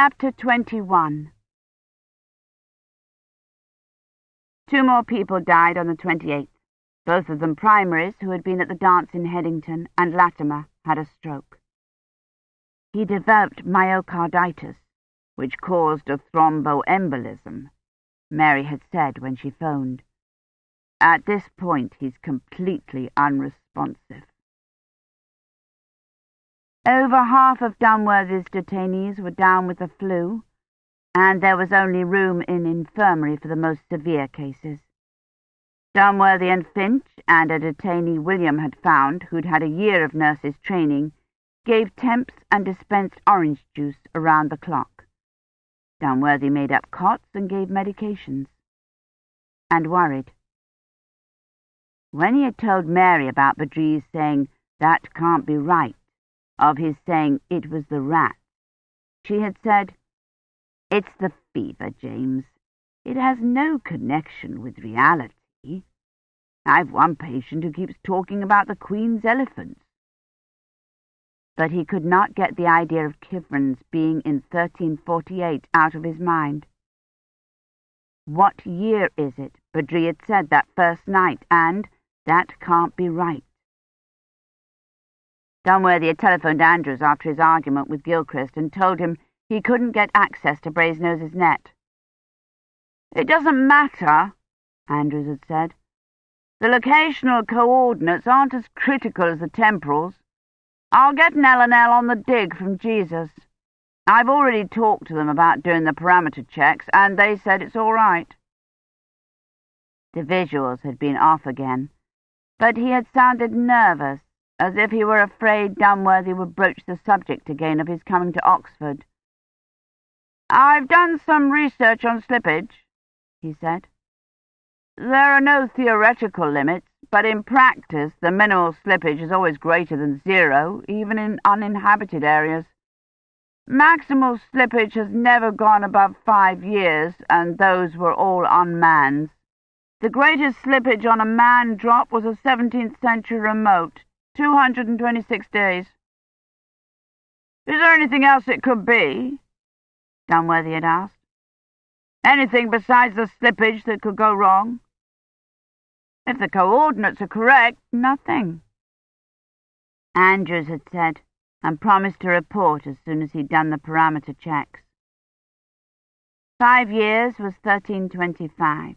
Chapter 21 Two more people died on the 28th, both of them primaries who had been at the dance in Headington, and Latimer had a stroke. He developed myocarditis, which caused a thromboembolism, Mary had said when she phoned. At this point, he's completely unresponsive. Over half of Dunworthy's detainees were down with the flu, and there was only room in infirmary for the most severe cases. Dunworthy and Finch and a detainee William had found, who'd had a year of nurses' training, gave temps and dispensed orange juice around the clock. Dunworthy made up cots and gave medications. And worried. When he had told Mary about Badri's saying, that can't be right, of his saying it was the rat. She had said, It's the fever, James. It has no connection with reality. I've one patient who keeps talking about the Queen's elephants. But he could not get the idea of Kivrin's being in 1348 out of his mind. What year is it? Badri had said that first night, and that can't be right. Dunworthy had telephoned Andrews after his argument with Gilchrist and told him he couldn't get access to Brasenose net. It doesn't matter, Andrews had said. The locational coordinates aren't as critical as the temporals. I'll get an L&L on the dig from Jesus. I've already talked to them about doing the parameter checks, and they said it's all right. The visuals had been off again, but he had sounded nervous as if he were afraid Dunworthy would broach the subject again of his coming to Oxford. I've done some research on slippage, he said. There are no theoretical limits, but in practice the minimal slippage is always greater than zero, even in uninhabited areas. Maximal slippage has never gone above five years, and those were all unmanned. The greatest slippage on a manned drop was a 17th century remote, 226 days. Is there anything else it could be? Dunworthy had asked. Anything besides the slippage that could go wrong? If the coordinates are correct, nothing. Andrews had said, and promised to report as soon as he'd done the parameter checks. Five years was 1325.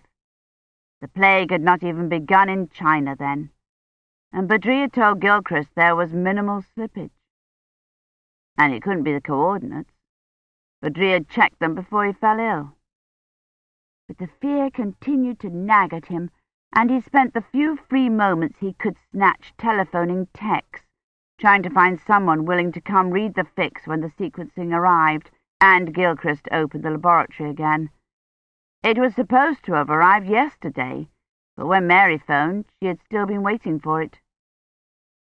The plague had not even begun in China then and had told Gilchrist there was minimal slippage. And it couldn't be the coordinates. Had checked them before he fell ill. But the fear continued to nag at him, and he spent the few free moments he could snatch telephoning techs, trying to find someone willing to come read the fix when the sequencing arrived, and Gilchrist opened the laboratory again. It was supposed to have arrived yesterday, but when Mary phoned, she had still been waiting for it.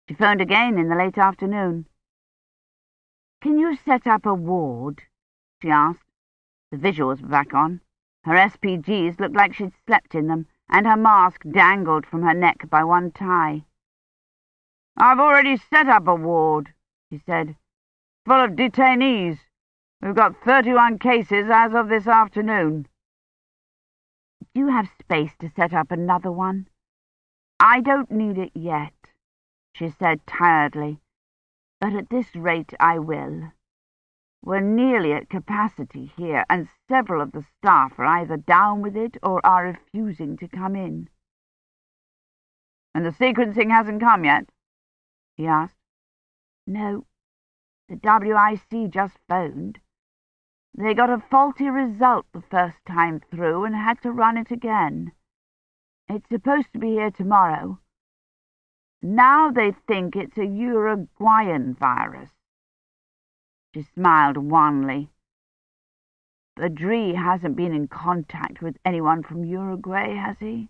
She phoned again in the late afternoon. Can you set up a ward? she asked. The visuals were back on. Her SPGs looked like she'd slept in them, and her mask dangled from her neck by one tie. I've already set up a ward, he said. Full of detainees. We've got 31 cases as of this afternoon. Do you have space to set up another one? I don't need it yet, she said tiredly, but at this rate I will. We're nearly at capacity here, and several of the staff are either down with it or are refusing to come in. And the sequencing hasn't come yet? he asked. No. The WIC just phoned. They got a faulty result the first time through and had to run it again. It's supposed to be here tomorrow. Now they think it's a Uruguayan virus. She smiled wanly. Badri hasn't been in contact with anyone from Uruguay, has he?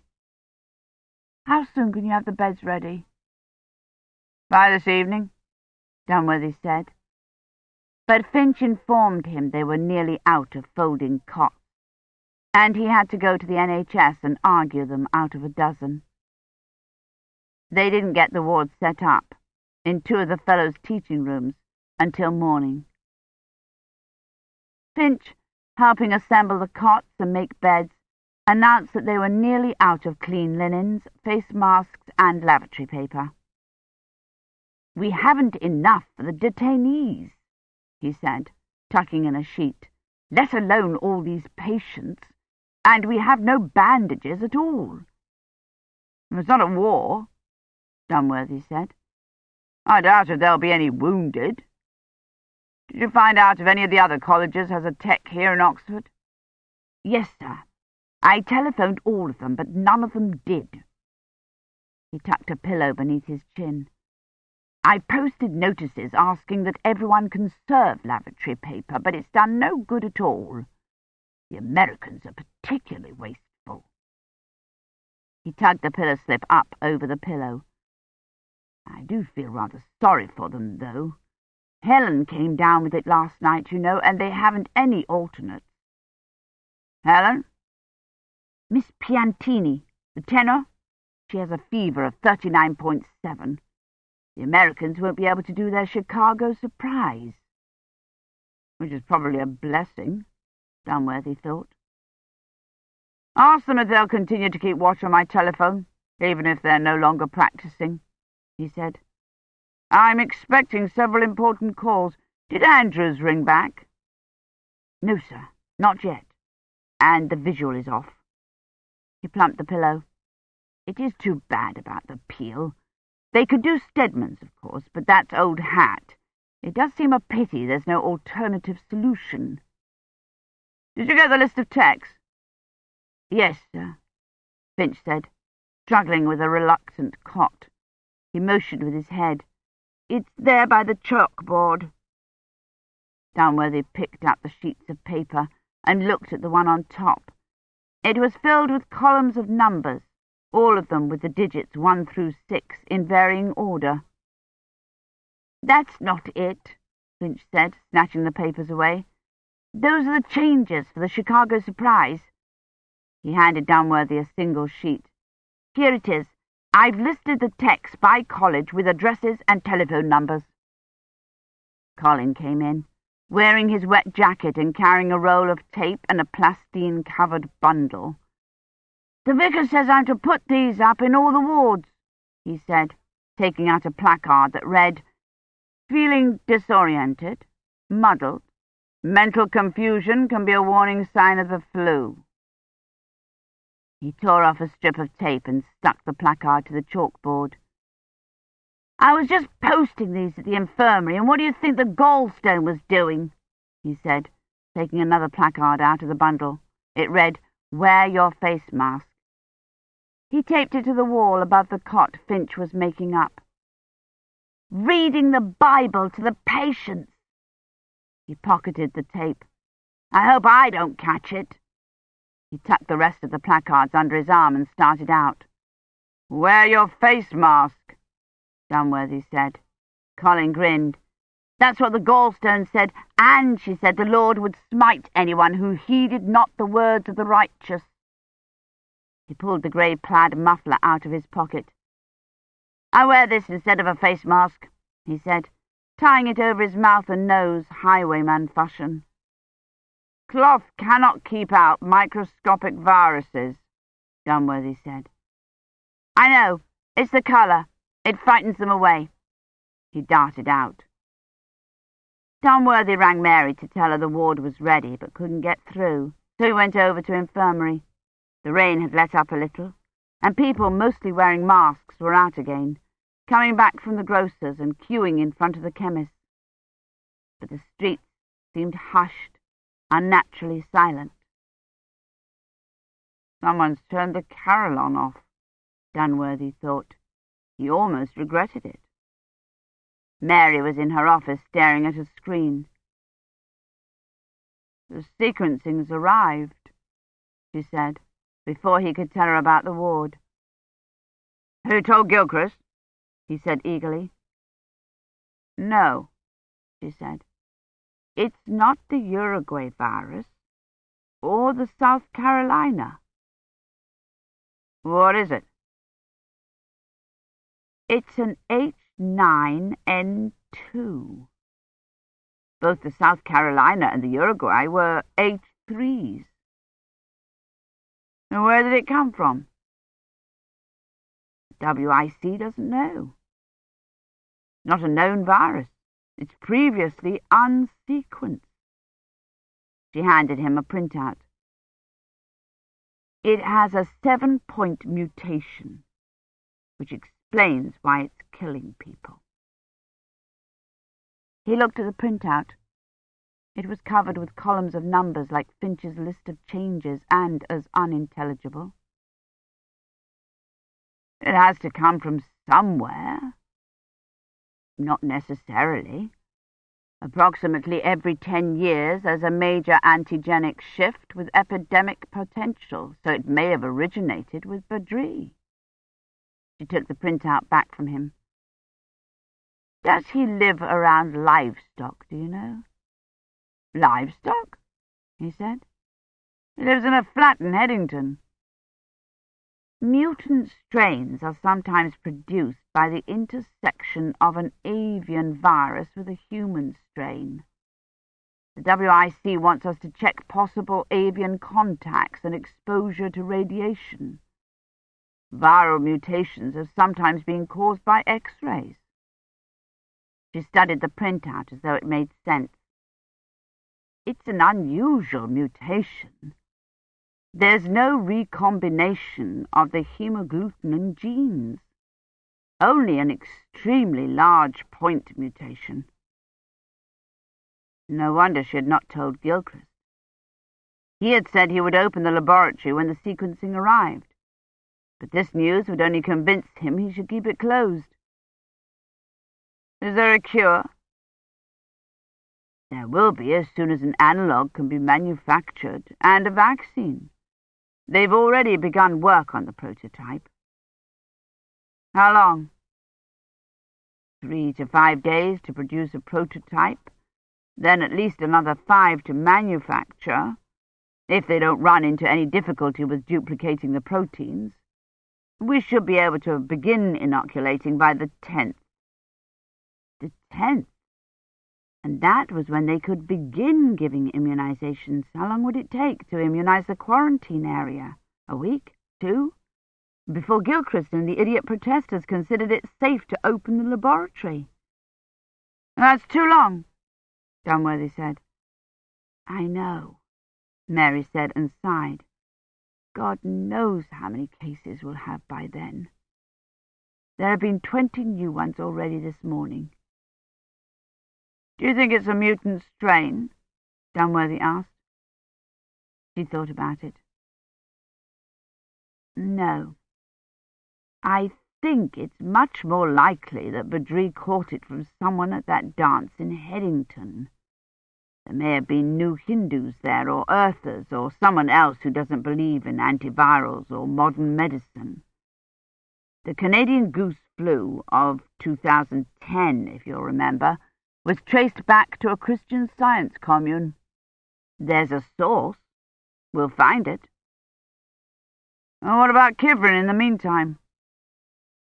How soon can you have the beds ready? By this evening, Dunworthy said but Finch informed him they were nearly out of folding cots, and he had to go to the NHS and argue them out of a dozen. They didn't get the wards set up, in two of the fellows' teaching rooms, until morning. Finch, helping assemble the cots and make beds, announced that they were nearly out of clean linens, face masks, and lavatory paper. We haven't enough for the detainees, he said, tucking in a sheet, let alone all these patients, and we have no bandages at all. It's not a war, Dunworthy said. I doubt if there'll be any wounded. Did you find out if any of the other colleges has a tech here in Oxford? Yes, sir. I telephoned all of them, but none of them did. He tucked a pillow beneath his chin. I posted notices asking that everyone conserve lavatory paper, but it's done no good at all. The Americans are particularly wasteful. He tugged the pillow slip up over the pillow. I do feel rather sorry for them, though. Helen came down with it last night, you know, and they haven't any alternates. Helen? Miss Piantini, the tenor. She has a fever of 39.7. The Americans won't be able to do their Chicago surprise. Which is probably a blessing, Dunworthy thought. Ask them if they'll continue to keep watch on my telephone, even if they're no longer practicing, he said. I'm expecting several important calls. Did Andrews ring back? No, sir, not yet. And the visual is off. He plumped the pillow. It is too bad about the peal. They could do Stedman's, of course, but that's old hat. It does seem a pity there's no alternative solution. Did you get the list of texts? Yes, sir, Finch said, struggling with a reluctant cot. He motioned with his head. It's there by the chalkboard. Dunworthy picked up the sheets of paper and looked at the one on top. It was filled with columns of numbers, all of them with the digits one through six in varying order. That's not it, Finch said, snatching the papers away. Those are the changes for the Chicago surprise. He handed Dunworthy a single sheet. Here it is. I've listed the texts by college with addresses and telephone numbers. Colin came in, wearing his wet jacket and carrying a roll of tape and a plastine-covered bundle. The vicar says I'm to put these up in all the wards, he said, taking out a placard that read, Feeling disoriented, muddled, mental confusion can be a warning sign of the flu. He tore off a strip of tape and stuck the placard to the chalkboard. I was just posting these at the infirmary, and what do you think the gallstone was doing? he said, taking another placard out of the bundle. It read, Wear your face mask. He taped it to the wall above the cot Finch was making up. Reading the Bible to the patients. He pocketed the tape. I hope I don't catch it. He tucked the rest of the placards under his arm and started out. Wear your face mask, Dunworthy said. Colin grinned. That's what the gallstone said, and she said the Lord would smite anyone who heeded not the words of the righteous. He pulled the grey plaid muffler out of his pocket. I wear this instead of a face mask, he said, tying it over his mouth and nose, highwayman fashion. Cloth cannot keep out microscopic viruses, Dunworthy said. I know. It's the colour. It frightens them away. He darted out. Dunworthy rang Mary to tell her the ward was ready, but couldn't get through, so he went over to infirmary. The rain had let up a little, and people, mostly wearing masks, were out again, coming back from the grocer's and queuing in front of the chemist's. But the streets seemed hushed unnaturally silent. Someone's turned the carillon off, Dunworthy thought. He almost regretted it. Mary was in her office staring at a screen. The sequencing's arrived, she said, before he could tell her about the ward. Who told Gilchrist? he said eagerly. No, she said. It's not the Uruguay virus or the South Carolina. What is it? It's an H9N2. Both the South Carolina and the Uruguay were H3s. And where did it come from? WIC doesn't know. Not a known virus. It's previously unsequenced. She handed him a printout. It has a seven-point mutation, which explains why it's killing people. He looked at the printout. It was covered with columns of numbers like Finch's list of changes and as unintelligible. It has to come from somewhere. Not necessarily. Approximately every ten years there's a major antigenic shift with epidemic potential, so it may have originated with Badri. She took the printout back from him. Does he live around livestock, do you know? Livestock? he said. He lives in a flat in Headington. Mutant strains are sometimes produced by the intersection of an avian virus with a human strain. The WIC wants us to check possible avian contacts and exposure to radiation. Viral mutations have sometimes been caused by X-rays. She studied the printout as though it made sense. It's an unusual mutation. There's no recombination of the hemagglutinin genes, only an extremely large point mutation. No wonder she had not told Gilchrist. He had said he would open the laboratory when the sequencing arrived, but this news would only convince him he should keep it closed. Is there a cure? There will be as soon as an analogue can be manufactured, and a vaccine. They've already begun work on the prototype. How long? Three to five days to produce a prototype, then at least another five to manufacture, if they don't run into any difficulty with duplicating the proteins. We should be able to begin inoculating by the 10th. The 10th? And that was when they could begin giving immunizations. How long would it take to immunize the quarantine area? A week? Two? Before Gilchrist and the idiot protesters considered it safe to open the laboratory. That's too long, Dunworthy said. I know, Mary said and sighed. God knows how many cases we'll have by then. There have been twenty new ones already this morning. Do you think it's a mutant strain? Dunworthy asked. She thought about it. No. I think it's much more likely that Badri caught it from someone at that dance in Headington. There may have been new Hindus there, or Earthers, or someone else who doesn't believe in antivirals or modern medicine. The Canadian goose flu of 2010, if you'll remember, was traced back to a Christian science commune. There's a source. We'll find it. And what about Kivrin in the meantime?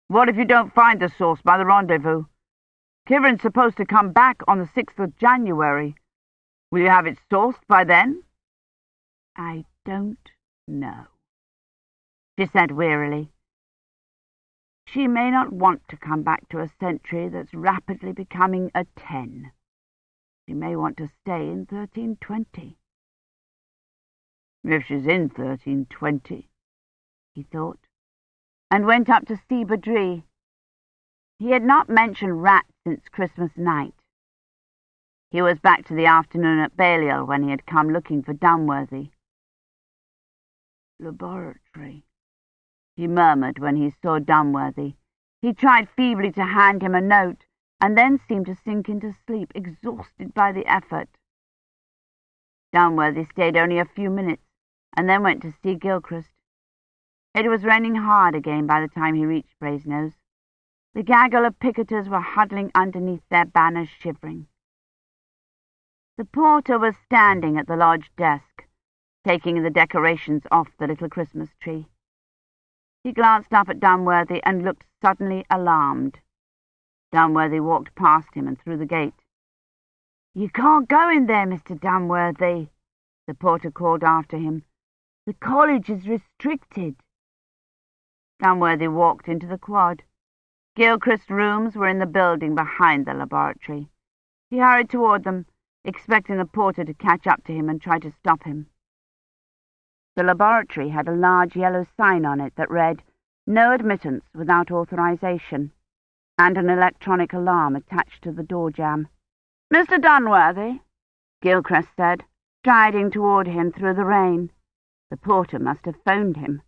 What if you don't find the source by the rendezvous? Kivrin's supposed to come back on the 6th of January. Will you have it sourced by then? I don't know, she said wearily. She may not want to come back to a century that's rapidly becoming a ten. She may want to stay in 1320. If she's in 1320, he thought, and went up to see Badri. He had not mentioned rats since Christmas night. He was back to the afternoon at Balliol when he had come looking for Dunworthy. Laboratory, he murmured when he saw Dunworthy. He tried feebly to hand him a note, and then seemed to sink into sleep, exhausted by the effort. Dunworthy stayed only a few minutes, and then went to see Gilchrist. It was raining hard again by the time he reached Brasenose. The gaggle of picketers were huddling underneath their banners, shivering. The porter was standing at the lodge desk, taking the decorations off the little Christmas tree. He glanced up at Dunworthy and looked suddenly alarmed. Dunworthy walked past him and through the gate. You can't go in there, Mr. Dunworthy, the porter called after him. The college is restricted. Dunworthy walked into the quad. Gilchrist's rooms were in the building behind the laboratory. He hurried toward them, expecting the porter to catch up to him and try to stop him. The laboratory had a large yellow sign on it that read, No admittance without authorization, and an electronic alarm attached to the door jamb. Mr. Dunworthy, Gilchrist said, striding toward him through the rain. The porter must have phoned him.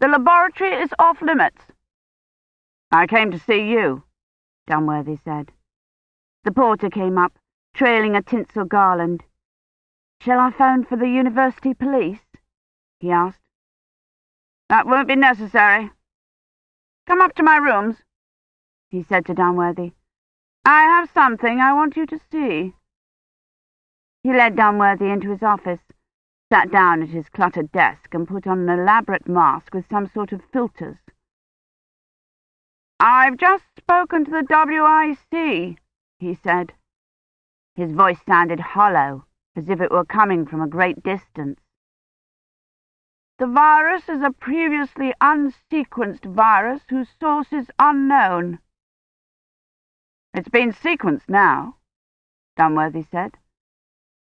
The laboratory is off limits. I came to see you, Dunworthy said. The porter came up, trailing a tinsel garland. Shall I phone for the university police? He asked. That won't be necessary. Come up to my rooms, he said to Dunworthy. I have something I want you to see. He led Dunworthy into his office, sat down at his cluttered desk, and put on an elaborate mask with some sort of filters. I've just spoken to the WIC, he said. His voice sounded hollow, as if it were coming from a great distance. The virus is a previously unsequenced virus whose source is unknown. It's been sequenced now, Dunworthy said,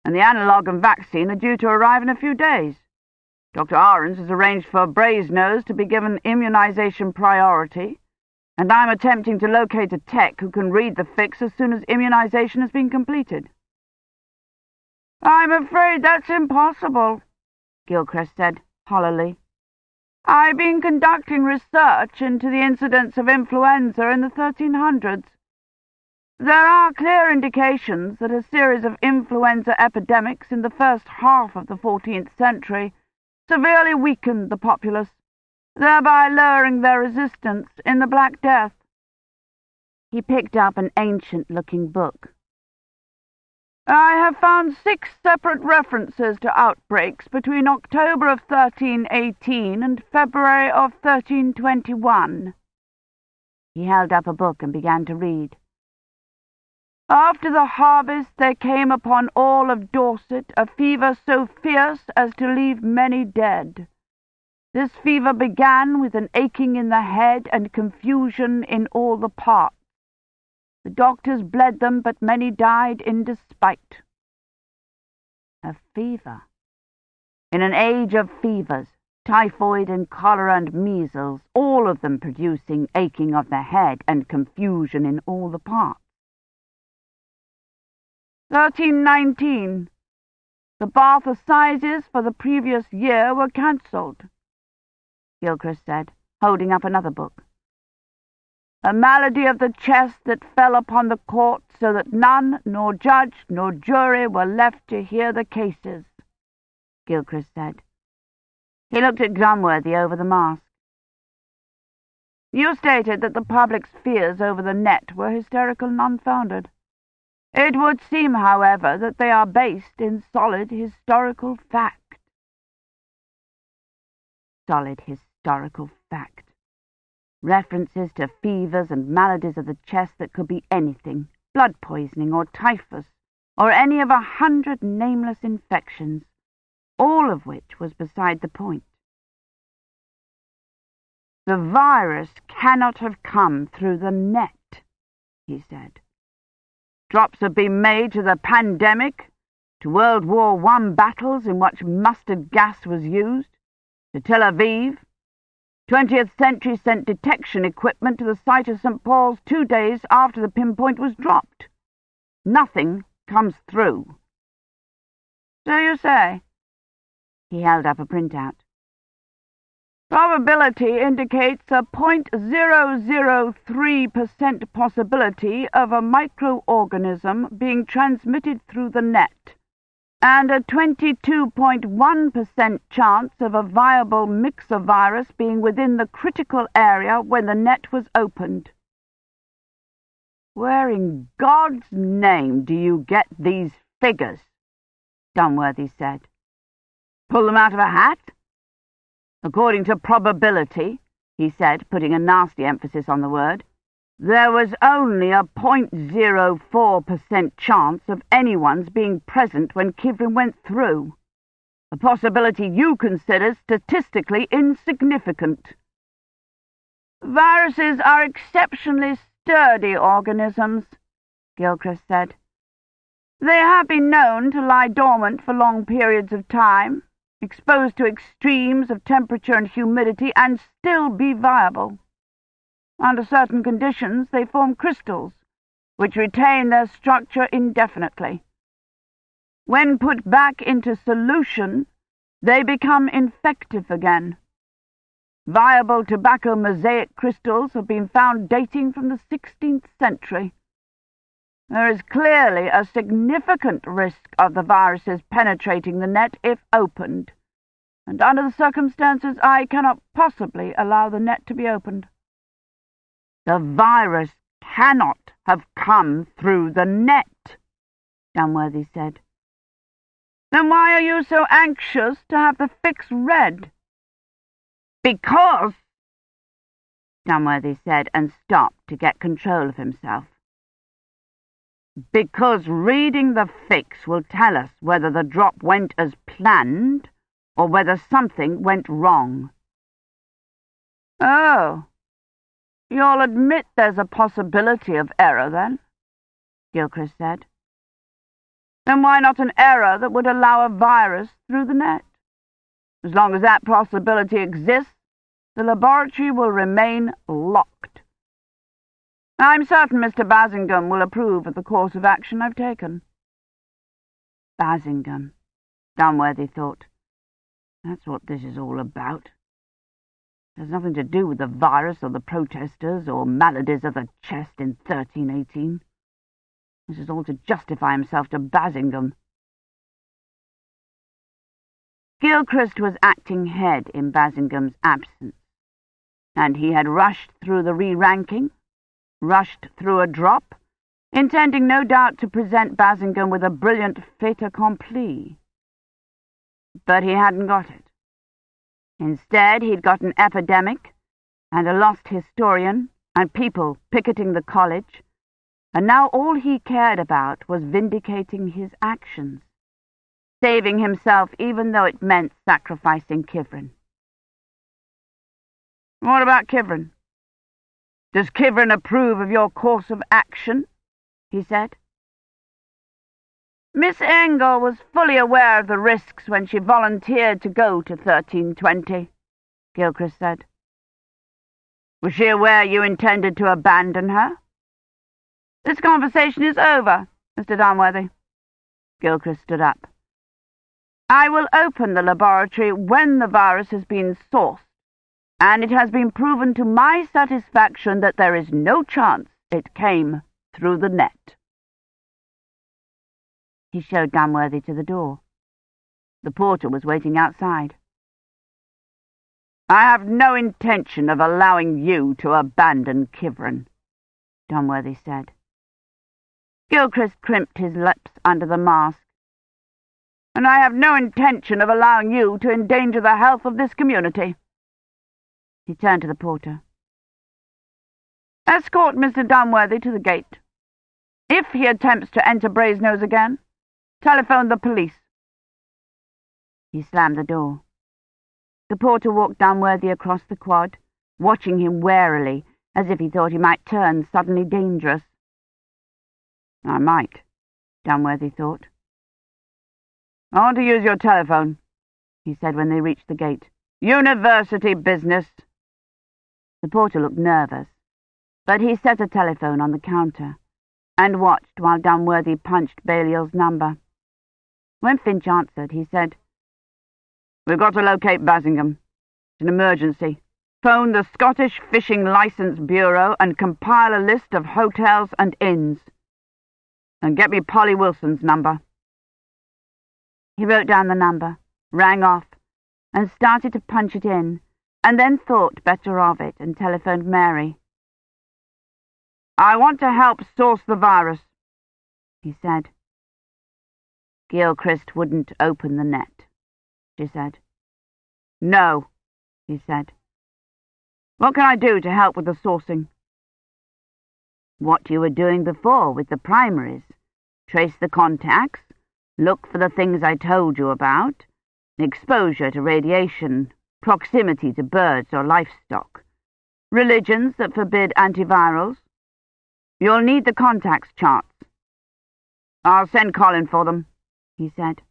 and the analogue and vaccine are due to arrive in a few days. Dr. Ahrens has arranged for Brasenose to be given immunization priority, and I'm attempting to locate a tech who can read the fix as soon as immunization has been completed. I'm afraid that's impossible, Gilchrist said hollowly. I've been conducting research into the incidence of influenza in the 1300s. There are clear indications that a series of influenza epidemics in the first half of the 14th century severely weakened the populace, thereby lowering their resistance in the Black Death. He picked up an ancient-looking book. I have found six separate references to outbreaks between October of 1318 and February of 1321. He held up a book and began to read. After the harvest there came upon all of Dorset a fever so fierce as to leave many dead. This fever began with an aching in the head and confusion in all the parts. The doctors bled them, but many died in despite. A fever. In an age of fevers, typhoid and cholera and measles, all of them producing aching of the head and confusion in all the parts. 1319. The bath assizes for the previous year were cancelled, Gilchrist said, holding up another book a malady of the chest that fell upon the court so that none, nor judge, nor jury were left to hear the cases, Gilchrist said. He looked at Dunworthy over the mask. You stated that the public's fears over the net were hysterical and unfounded. It would seem, however, that they are based in solid historical fact. Solid historical fact references to fevers and maladies of the chest that could be anything, blood poisoning or typhus, or any of a hundred nameless infections, all of which was beside the point. The virus cannot have come through the net, he said. Drops have been made to the pandemic, to World War I battles in which mustard gas was used, to Tel Aviv, 20th Century sent detection equipment to the site of St. Paul's two days after the pinpoint was dropped. Nothing comes through. So you say? He held up a printout. Probability indicates a 0.003% possibility of a microorganism being transmitted through the net and a 22.1% chance of a viable myxovirus being within the critical area when the net was opened. Where in God's name do you get these figures? Dunworthy said. Pull them out of a hat? According to probability, he said, putting a nasty emphasis on the word, There was only a 0.04% chance of anyone's being present when Kivrin went through, a possibility you consider statistically insignificant. Viruses are exceptionally sturdy organisms, Gilchrist said. They have been known to lie dormant for long periods of time, exposed to extremes of temperature and humidity, and still be viable. Under certain conditions, they form crystals, which retain their structure indefinitely. When put back into solution, they become infective again. Viable tobacco mosaic crystals have been found dating from the 16th century. There is clearly a significant risk of the viruses penetrating the net if opened, and under the circumstances I cannot possibly allow the net to be opened. The virus cannot have come through the net, Dunworthy said. Then why are you so anxious to have the fix read? Because, Dunworthy said, and stopped to get control of himself. Because reading the fix will tell us whether the drop went as planned or whether something went wrong. Oh, you'll admit there's a possibility of error, then? Gilchrist said. Then why not an error that would allow a virus through the net? As long as that possibility exists, the laboratory will remain locked. I'm certain Mr. Basingame will approve of the course of action I've taken. Basingame, Dunworthy thought. That's what this is all about. Has nothing to do with the virus or the protesters or maladies of the chest in 1318. This is all to justify himself to Basingame. Gilchrist was acting head in Basingame's absence, and he had rushed through the re-ranking rushed through a drop, intending no doubt to present Basingame with a brilliant fait accompli. But he hadn't got it. Instead, he'd got an epidemic, and a lost historian, and people picketing the college, and now all he cared about was vindicating his actions, saving himself even though it meant sacrificing Kivrin. What about Kivrin? Does Kivrin approve of your course of action? he said. Miss Engle was fully aware of the risks when she volunteered to go to 1320, Gilchrist said. Was she aware you intended to abandon her? This conversation is over, Mr. Dunworthy. Gilchrist stood up. I will open the laboratory when the virus has been sourced and it has been proven to my satisfaction that there is no chance it came through the net. He showed Dunworthy to the door. The porter was waiting outside. I have no intention of allowing you to abandon Kivrin, Dunworthy said. Gilchrist crimped his lips under the mask. And I have no intention of allowing you to endanger the health of this community. He turned to the porter. Escort Mr. Dunworthy to the gate. If he attempts to enter Brasenose again, telephone the police. He slammed the door. The porter walked Dunworthy across the quad, watching him warily, as if he thought he might turn suddenly dangerous. I might, Dunworthy thought. I want to use your telephone, he said when they reached the gate. University business. The porter looked nervous, but he set a telephone on the counter and watched while Dunworthy punched Balliol's number. When Finch answered, he said, We've got to locate Basingame. It's an emergency. Phone the Scottish Fishing Licence Bureau and compile a list of hotels and inns. And get me Polly Wilson's number. He wrote down the number, rang off, and started to punch it in and then thought better of it and telephoned Mary. I want to help source the virus, he said. Gilchrist wouldn't open the net, she said. No, he said. What can I do to help with the sourcing? what you were doing before with the primaries. Trace the contacts, look for the things I told you about, exposure to radiation, proximity to birds or livestock, religions that forbid antivirals. You'll need the contacts charts. I'll send Colin for them, he said.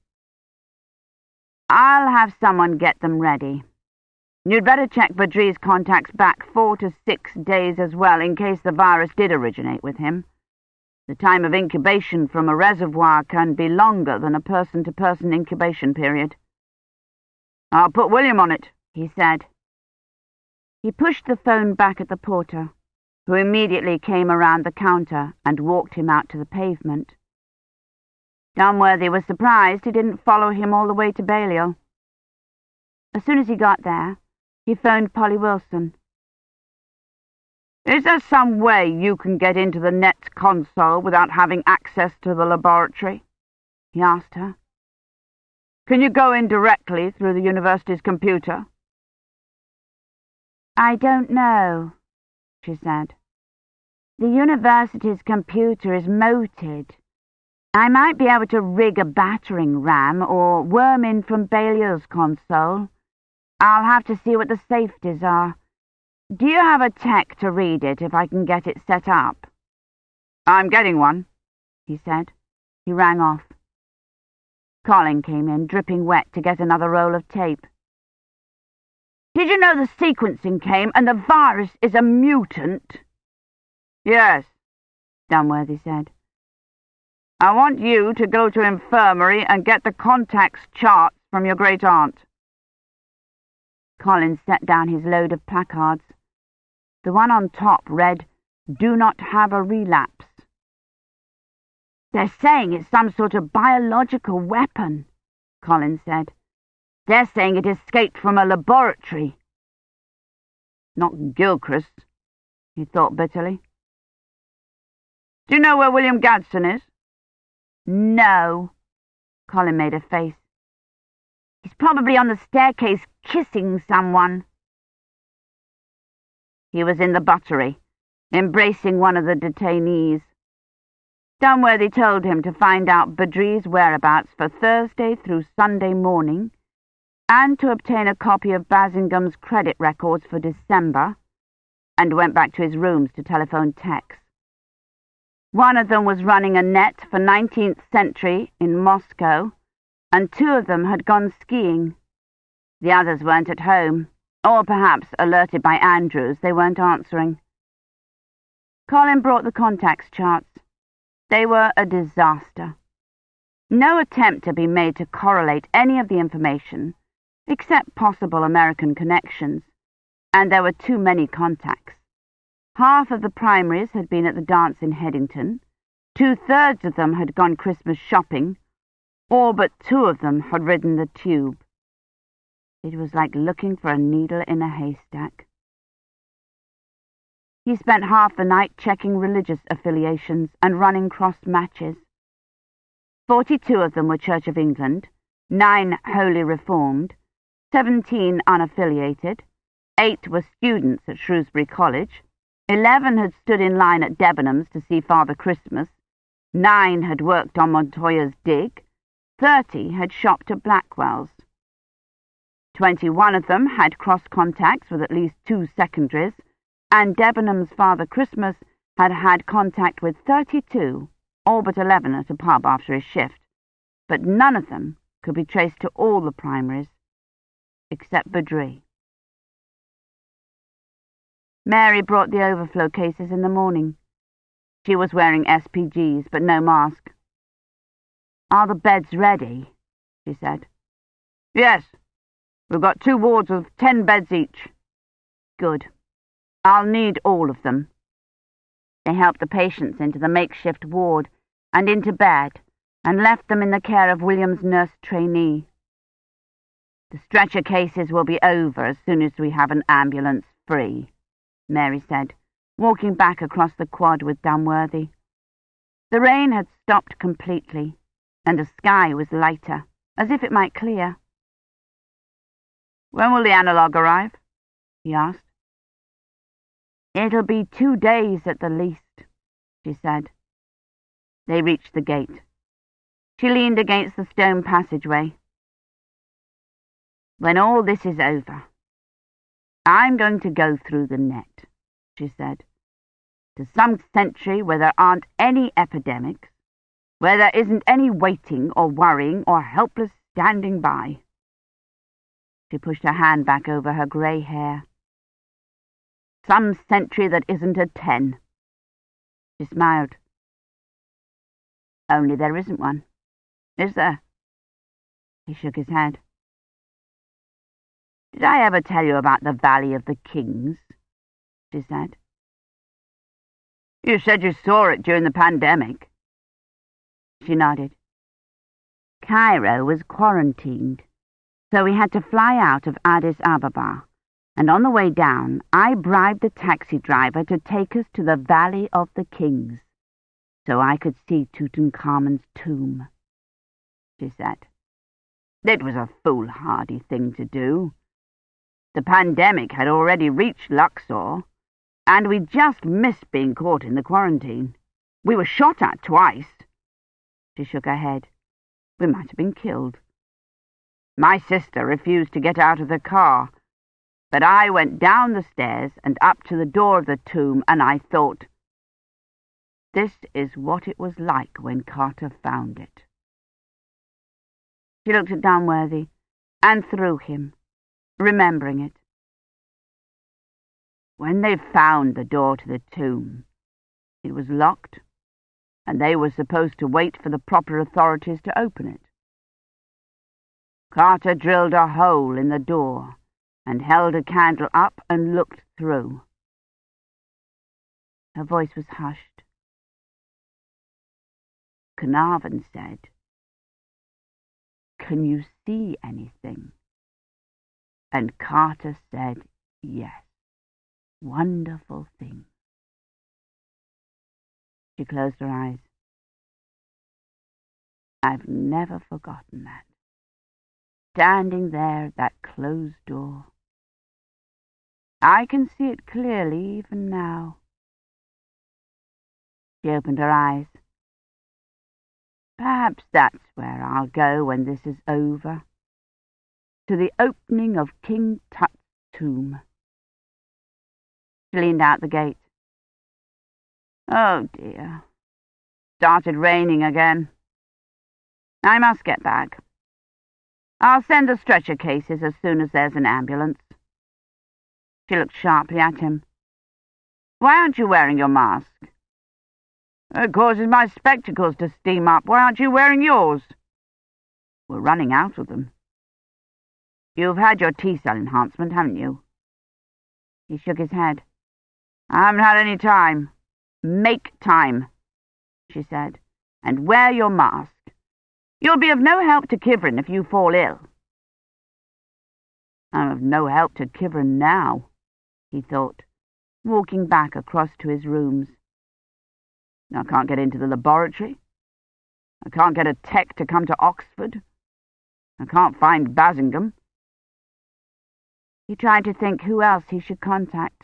I'll have someone get them ready. You'd better check Badri's contacts back four to six days as well, in case the virus did originate with him. The time of incubation from a reservoir can be longer than a person-to-person -person incubation period. I'll put William on it, he said. He pushed the phone back at the porter, who immediately came around the counter and walked him out to the pavement. Dunworthy was surprised he didn't follow him all the way to Balliol. As soon as he got there, he phoned Polly Wilson. Is there some way you can get into the net console without having access to the laboratory? he asked her. Can you go in directly through the university's computer? I don't know, she said. The university's computer is moated. I might be able to rig a battering ram or worm in from Balliol's console. I'll have to see what the safeties are. Do you have a tech to read it if I can get it set up? I'm getting one, he said. He rang off. Colin came in, dripping wet, to get another roll of tape. Did you know the sequencing came and the virus is a mutant? Yes, Dunworthy said. I want you to go to infirmary and get the contacts charts from your great-aunt. Colin set down his load of placards. The one on top read, Do not have a relapse. They're saying it's some sort of biological weapon, Colin said. They're saying it escaped from a laboratory. Not Gilchrist, he thought bitterly. Do you know where William Gaddson is? No. Colin made a face. He's probably on the staircase kissing someone. He was in the buttery, embracing one of the detainees. Dunworthy told him to find out Badri's whereabouts for Thursday through Sunday morning, and to obtain a copy of Basingame's credit records for December, and went back to his rooms to telephone techs. One of them was running a net for 19th century in Moscow, and two of them had gone skiing. The others weren't at home, or perhaps, alerted by Andrews, they weren't answering. Colin brought the contacts charts. They were a disaster. No attempt had been made to correlate any of the information, except possible American connections, and there were too many contacts. Half of the primaries had been at the dance in Headington, two-thirds of them had gone Christmas shopping, all but two of them had ridden the tube. It was like looking for a needle in a haystack. He spent half the night checking religious affiliations and running cross matches. Forty-two of them were Church of England, nine Holy Reformed, seventeen unaffiliated, eight were students at Shrewsbury College, eleven had stood in line at Debenhams to see Father Christmas, nine had worked on Montoya's dig, thirty had shopped at Blackwell's. Twenty-one of them had cross contacts with at least two secondaries, and Debenham's Father Christmas had had contact with 32, all but 11 at a pub after his shift, but none of them could be traced to all the primaries, except Badri. Mary brought the overflow cases in the morning. She was wearing SPGs, but no mask. Are the beds ready? she said. Yes. We've got two wards of ten beds each. Good. I'll need all of them. They helped the patients into the makeshift ward and into bed and left them in the care of William's nurse trainee. The stretcher cases will be over as soon as we have an ambulance free, Mary said, walking back across the quad with Dunworthy. The rain had stopped completely, and the sky was lighter, as if it might clear. When will the analogue arrive? he asked. It'll be two days at the least. she said. They reached the gate. She leaned against the stone passageway. When all this is over, I'm going to go through the net, she said, to some century where there aren't any epidemics, where there isn't any waiting or worrying or helpless standing by. She pushed her hand back over her grey hair. Some century that isn't a ten. She smiled. Only there isn't one, is there? He shook his head. Did I ever tell you about the Valley of the Kings? She said. You said you saw it during the pandemic. She nodded. Cairo was quarantined, so we had to fly out of Addis Ababa, and on the way down I bribed the taxi driver to take us to the Valley of the Kings, so I could see Tutankhamun's tomb, she said. It was a foolhardy thing to do. The pandemic had already reached Luxor, and we just missed being caught in the quarantine. We were shot at twice. She shook her head. We might have been killed. My sister refused to get out of the car, but I went down the stairs and up to the door of the tomb, and I thought, this is what it was like when Carter found it. She looked at Dunworthy and through him, remembering it. When they found the door to the tomb, it was locked, and they were supposed to wait for the proper authorities to open it. Carter drilled a hole in the door and held a candle up and looked through. Her voice was hushed. Carnarvon said, Can you see anything? And Carter said, Yes wonderful thing. She closed her eyes. I've never forgotten that. Standing there at that closed door. I can see it clearly even now. She opened her eyes. Perhaps that's where I'll go when this is over. To the opening of King Tut's tomb. She leaned out the gate. Oh, dear. Started raining again. I must get back. I'll send the stretcher cases as soon as there's an ambulance. She looked sharply at him. Why aren't you wearing your mask? It causes my spectacles to steam up. Why aren't you wearing yours? We're running out of them. You've had your T-cell enhancement, haven't you? He shook his head. I haven't had any time. Make time, she said, and wear your mask. You'll be of no help to Kivrin if you fall ill. I'm of no help to Kivrin now, he thought, walking back across to his rooms. I can't get into the laboratory. I can't get a tech to come to Oxford. I can't find Basingame. He tried to think who else he should contact.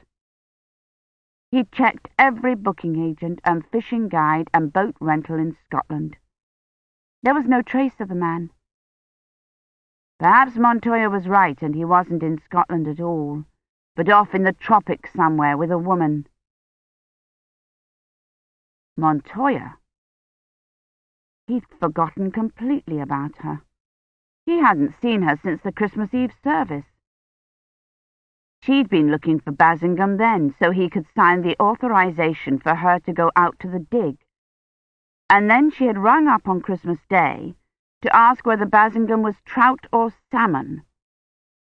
He checked every booking agent and fishing guide and boat rental in Scotland. There was no trace of the man. Perhaps Montoya was right and he wasn't in Scotland at all, but off in the tropics somewhere with a woman. Montoya? He'd forgotten completely about her. He hadn't seen her since the Christmas Eve service. She'd been looking for Basingame then, so he could sign the authorization for her to go out to the dig. And then she had rung up on Christmas Day to ask whether Basingame was trout or salmon,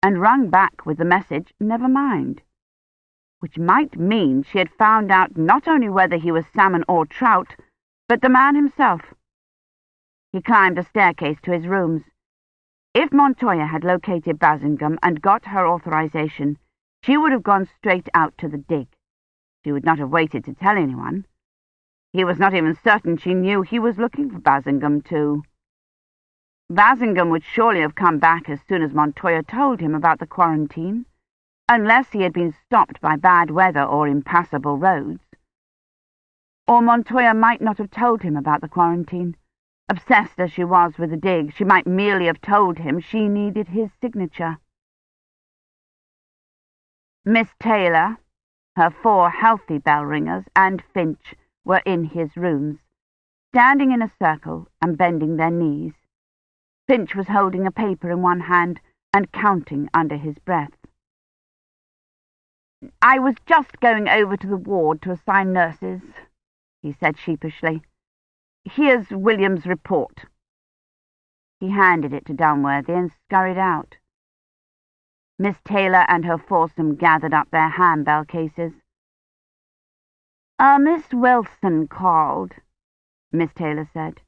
and rung back with the message, never mind, which might mean she had found out not only whether he was salmon or trout, but the man himself. He climbed a staircase to his rooms. If Montoya had located Basingame and got her authorization, she would have gone straight out to the dig. She would not have waited to tell anyone. He was not even certain she knew he was looking for Basingame, too. Basingame would surely have come back as soon as Montoya told him about the quarantine, unless he had been stopped by bad weather or impassable roads. Or Montoya might not have told him about the quarantine. Obsessed as she was with the dig, she might merely have told him she needed his signature. Miss Taylor, her four healthy bell ringers, and Finch were in his rooms, standing in a circle and bending their knees. Finch was holding a paper in one hand and counting under his breath. I was just going over to the ward to assign nurses, he said sheepishly. Here's William's report. He handed it to Dunworthy and scurried out. Miss Taylor and her foursome gathered up their handbell cases. Uh, Miss Wilson called, Miss Taylor said.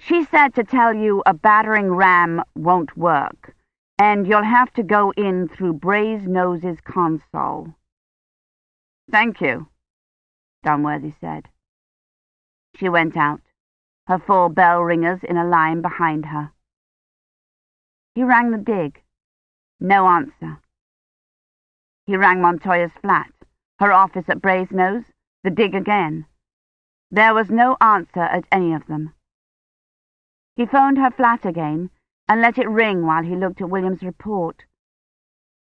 She said to tell you a battering ram won't work, and you'll have to go in through Bray's Brasenose console. Thank you, Dunworthy said. She went out, her four bell ringers in a line behind her. He rang the dig. No answer. He rang Montoya's flat, her office at Brasenose, the dig again. There was no answer at any of them. He phoned her flat again and let it ring while he looked at William's report.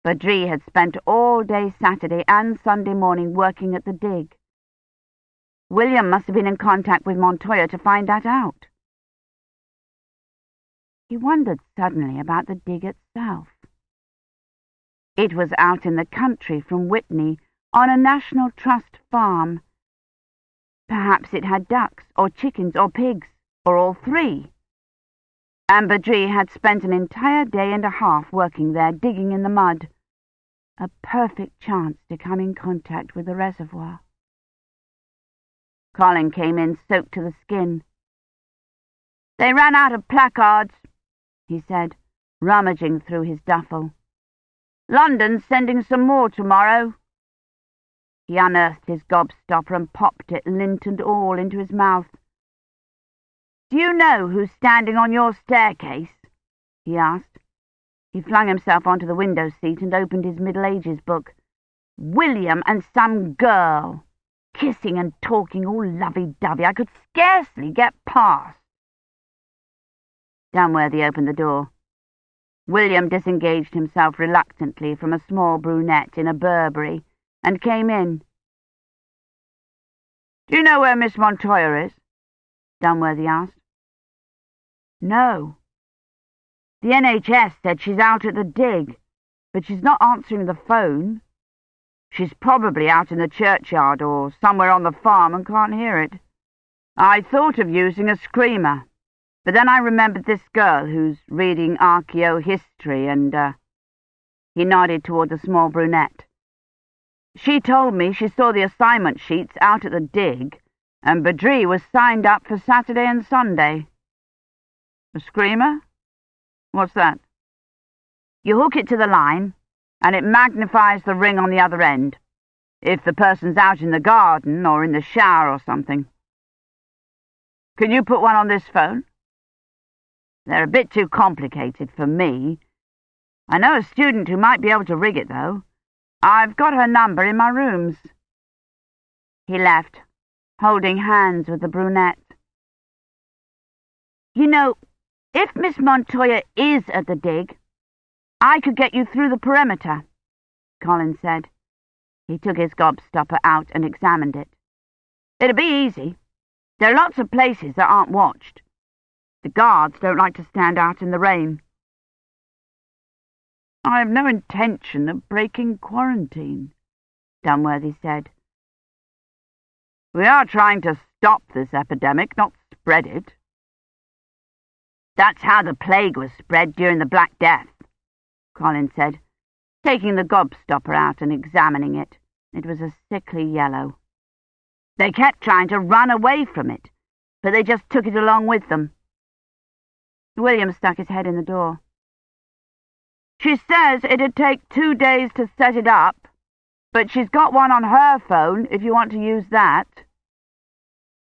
Badri had spent all day Saturday and Sunday morning working at the dig. William must have been in contact with Montoya to find that out. He wondered suddenly about the dig itself. It was out in the country from Witney, on a National Trust farm. Perhaps it had ducks, or chickens, or pigs, or all three. And had spent an entire day and a half working there, digging in the mud. A perfect chance to come in contact with the reservoir. Colin came in soaked to the skin. They ran out of placards, he said, rummaging through his duffel. London's sending some more tomorrow. He unearthed his gobstopper and popped it, lint and all, into his mouth. Do you know who's standing on your staircase? he asked. He flung himself onto the window seat and opened his Middle Ages book. William and some girl, kissing and talking all lovey-dovey. I could scarcely get past. Dunworthy opened the door. William disengaged himself reluctantly from a small brunette in a Burberry and came in. Do you know where Miss Montoya is? Dunworthy asked. No. The NHS said she's out at the dig, but she's not answering the phone. She's probably out in the churchyard or somewhere on the farm and can't hear it. I thought of using a screamer. But then I remembered this girl who's reading archaeohistory and, uh, he nodded toward the small brunette. She told me she saw the assignment sheets out at the dig, and Badri was signed up for Saturday and Sunday. A screamer? What's that? You hook it to the line, and it magnifies the ring on the other end, if the person's out in the garden or in the shower or something. Can you put one on this phone? They're a bit too complicated for me. I know a student who might be able to rig it, though. I've got her number in my rooms. He left, holding hands with the brunette. You know, if Miss Montoya is at the dig, I could get you through the perimeter, Colin said. He took his gobstopper out and examined it. It'll be easy. There are lots of places that aren't watched. The guards don't like to stand out in the rain. I have no intention of breaking quarantine, Dunworthy said. We are trying to stop this epidemic, not spread it. That's how the plague was spread during the Black Death, Colin said, taking the gobstopper out and examining it. It was a sickly yellow. They kept trying to run away from it, but they just took it along with them. William stuck his head in the door. She says it'd take two days to set it up, but she's got one on her phone if you want to use that.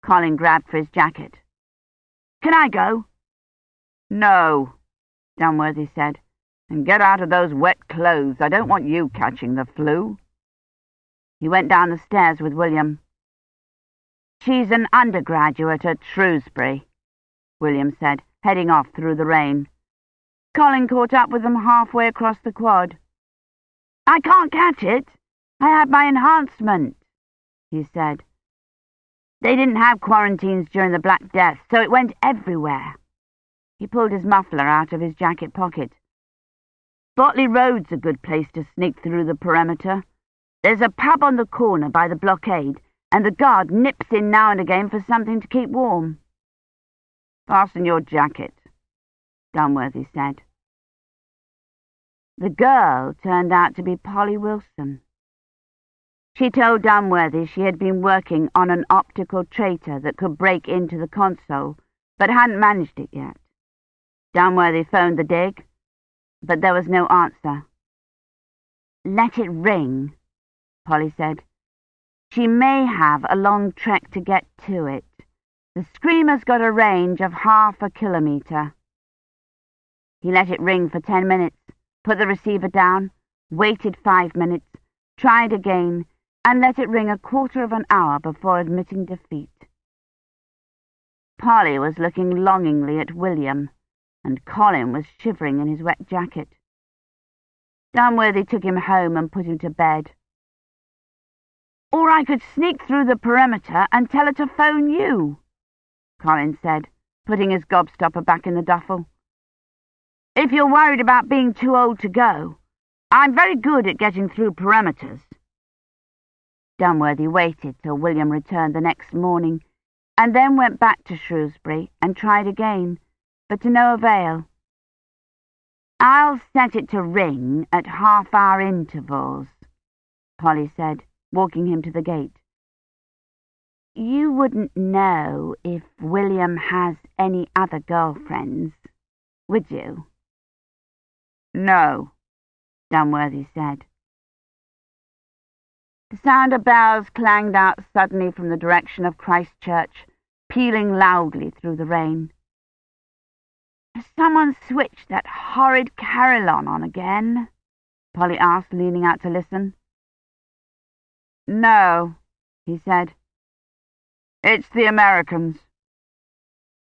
Colin grabbed for his jacket. Can I go? No, Dunworthy said, and get out of those wet clothes. I don't want you catching the flu. He went down the stairs with William. She's an undergraduate at Shrewsbury, William said, heading off through the rain. Colin caught up with them halfway across the quad. I can't catch it. I had my enhancement, he said. They didn't have quarantines during the Black Death, so it went everywhere. He pulled his muffler out of his jacket pocket. Botley Road's a good place to sneak through the perimeter. There's a pub on the corner by the blockade, and the guard nips in now and again for something to keep warm. Fasten your jacket, Dunworthy said. The girl turned out to be Polly Wilson. She told Dunworthy she had been working on an optical traitor that could break into the console, but hadn't managed it yet. Dunworthy phoned the dig, but there was no answer. Let it ring, Polly said. She may have a long trek to get to it. The screamer's got a range of half a kilometre. He let it ring for ten minutes, put the receiver down, waited five minutes, tried again, and let it ring a quarter of an hour before admitting defeat. Polly was looking longingly at William, and Colin was shivering in his wet jacket. Dunworthy took him home and put him to bed. Or I could sneak through the perimeter and tell her to phone you, Colin said, putting his gobstopper back in the duffel. If you're worried about being too old to go, I'm very good at getting through perimeters. Dunworthy waited till William returned the next morning, and then went back to Shrewsbury and tried again, but to no avail. I'll set it to ring at half-hour intervals, Polly said, walking him to the gate. You wouldn't know if William has any other girlfriends, would you? No, Dunworthy said. The sound of bells clanged out suddenly from the direction of Christ Church, pealing loudly through the rain. Has someone switched that horrid carillon on again? Polly asked, leaning out to listen. No, he said. It's the Americans.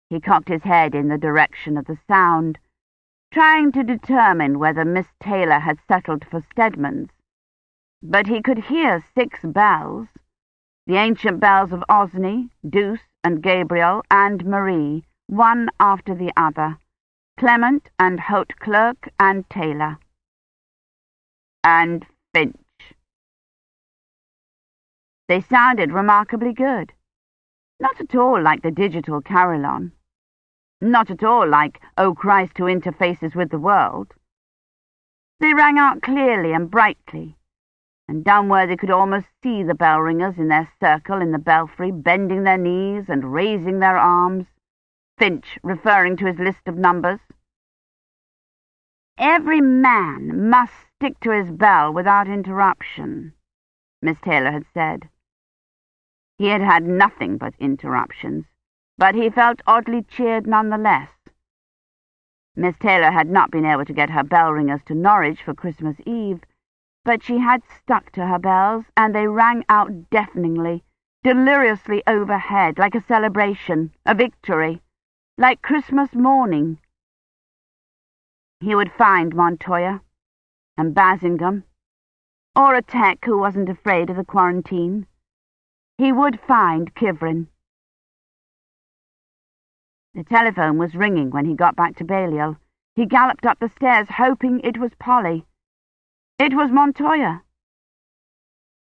He cocked his head in the direction of the sound, trying to determine whether Miss Taylor had settled for Stedman's but he could hear six bells, the ancient bells of Osney, Douce and Gabriel, and Marie, one after the other, Clement and Hauteclerc and Taylor. And Finch. They sounded remarkably good. Not at all like the digital carillon. Not at all like O Christ who interfaces with the world. They rang out clearly and brightly, and Dunworthy could almost see the bell ringers in their circle in the belfry, bending their knees and raising their arms, Finch referring to his list of numbers. Every man must stick to his bell without interruption, Miss Taylor had said. He had had nothing but interruptions, but he felt oddly cheered nonetheless. Miss Taylor had not been able to get her bell ringers to Norwich for Christmas Eve, but she had stuck to her bells, and they rang out deafeningly, deliriously overhead, like a celebration, a victory, like Christmas morning. He would find Montoya, and Basingame, or a tech who wasn't afraid of the quarantine. He would find Kivrin. The telephone was ringing when he got back to Balliol. He galloped up the stairs, hoping it was Polly. It was Montoya.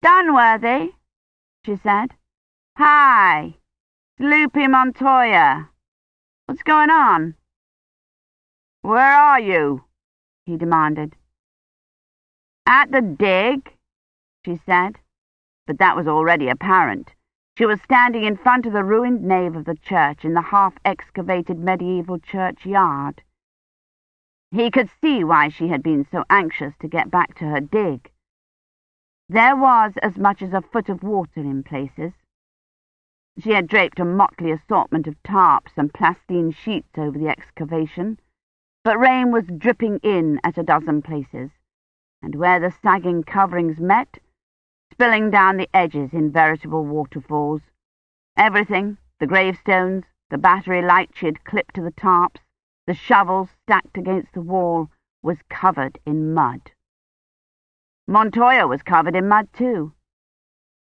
Dunworthy, she said. Hi, Lupe Montoya. What's going on? Where are you? he demanded. At the dig, she said, but that was already apparent. She was standing in front of the ruined nave of the church in the half-excavated medieval churchyard. He could see why she had been so anxious to get back to her dig. There was as much as a foot of water in places. She had draped a motley assortment of tarps and plastine sheets over the excavation, but rain was dripping in at a dozen places, and where the sagging coverings met, spilling down the edges in veritable waterfalls, Everything, the gravestones, the battery light she had clipped to the tarps, the shovels stacked against the wall, was covered in mud. Montoya was covered in mud too.